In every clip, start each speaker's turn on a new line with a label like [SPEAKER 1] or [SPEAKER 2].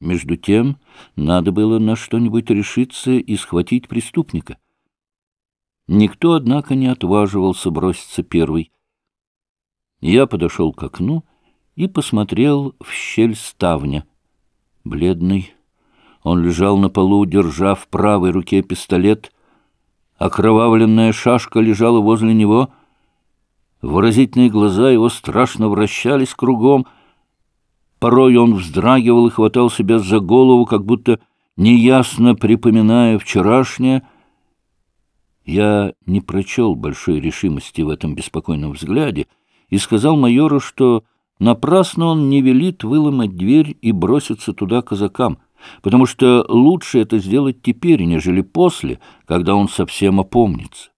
[SPEAKER 1] Между тем надо было на что-нибудь решиться и схватить преступника. Никто, однако, не отваживался броситься первый. Я подошел к окну и посмотрел в щель ставня. Бледный. Он лежал на полу, держа в правой руке пистолет. Окровавленная шашка лежала возле него. Выразительные глаза его страшно вращались кругом — Порой он вздрагивал и хватал себя за голову, как будто неясно припоминая вчерашнее. Я не прочел большой решимости в этом беспокойном взгляде и сказал майору, что напрасно он не велит выломать дверь и броситься туда казакам, потому что лучше это сделать теперь, нежели после, когда он совсем опомнится.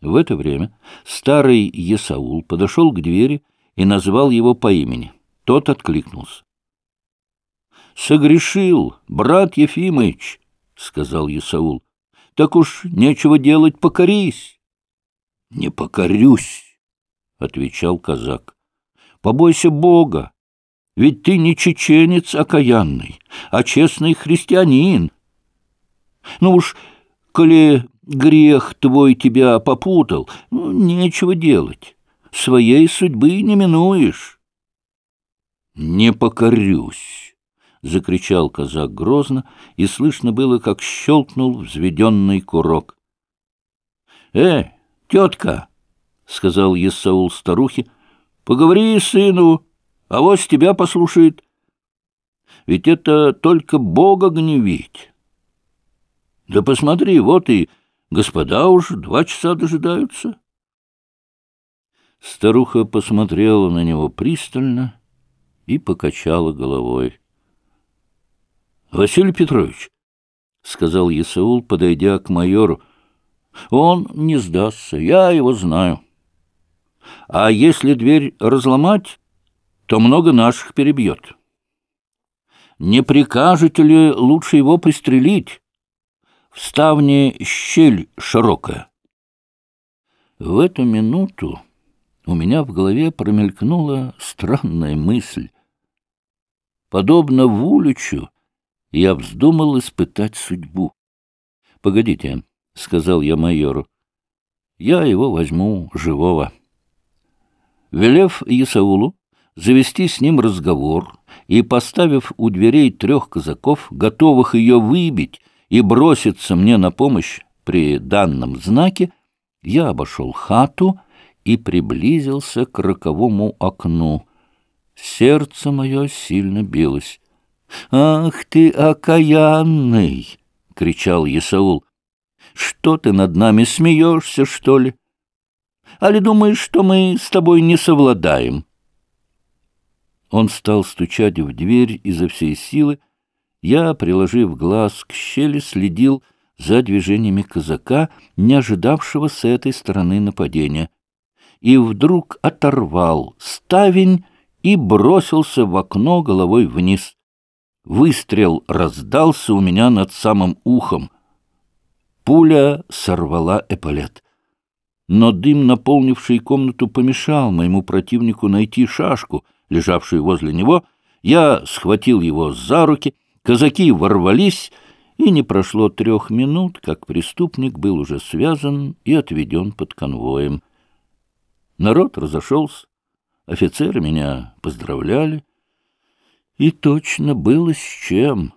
[SPEAKER 1] В это время старый Есаул подошел к двери и назвал его по имени — тот откликнулся. — Согрешил, брат Ефимыч, — сказал Исаул. — Так уж нечего делать, покорись. — Не покорюсь, — отвечал казак. — Побойся Бога, ведь ты не чеченец окаянный, а честный христианин. Ну уж, коли грех твой тебя попутал, ну, нечего делать, своей судьбы не минуешь. «Не покорюсь!» — закричал казак грозно, и слышно было, как щелкнул взведенный курок. «Э, тетка!» — сказал Есаул старухе. «Поговори сыну, а вось тебя послушает. Ведь это только Бога гневить. Да посмотри, вот и господа уж два часа дожидаются». Старуха посмотрела на него пристально и покачала головой. — Василий Петрович, — сказал Исаул, подойдя к майору, — он не сдастся, я его знаю. А если дверь разломать, то много наших перебьет. Не прикажете ли лучше его пристрелить? В ставне щель широкая. В эту минуту у меня в голове промелькнула странная мысль. Подобно Вуличу, я вздумал испытать судьбу. — Погодите, — сказал я майору, — я его возьму живого. Велев Исаулу завести с ним разговор и поставив у дверей трех казаков, готовых ее выбить и броситься мне на помощь при данном знаке, я обошел хату и приблизился к роковому окну. Сердце мое сильно билось. «Ах ты, окаянный!» — кричал Исаул. «Что ты над нами смеешься, что ли? Али думаешь, что мы с тобой не совладаем?» Он стал стучать в дверь изо всей силы. Я, приложив глаз к щели, следил за движениями казака, не ожидавшего с этой стороны нападения и вдруг оторвал ставень и бросился в окно головой вниз. Выстрел раздался у меня над самым ухом. Пуля сорвала эполет. Но дым, наполнивший комнату, помешал моему противнику найти шашку, лежавшую возле него. Я схватил его за руки, казаки ворвались, и не прошло трех минут, как преступник был уже связан и отведен под конвоем. Народ разошелся, офицеры меня поздравляли. И точно было с чем.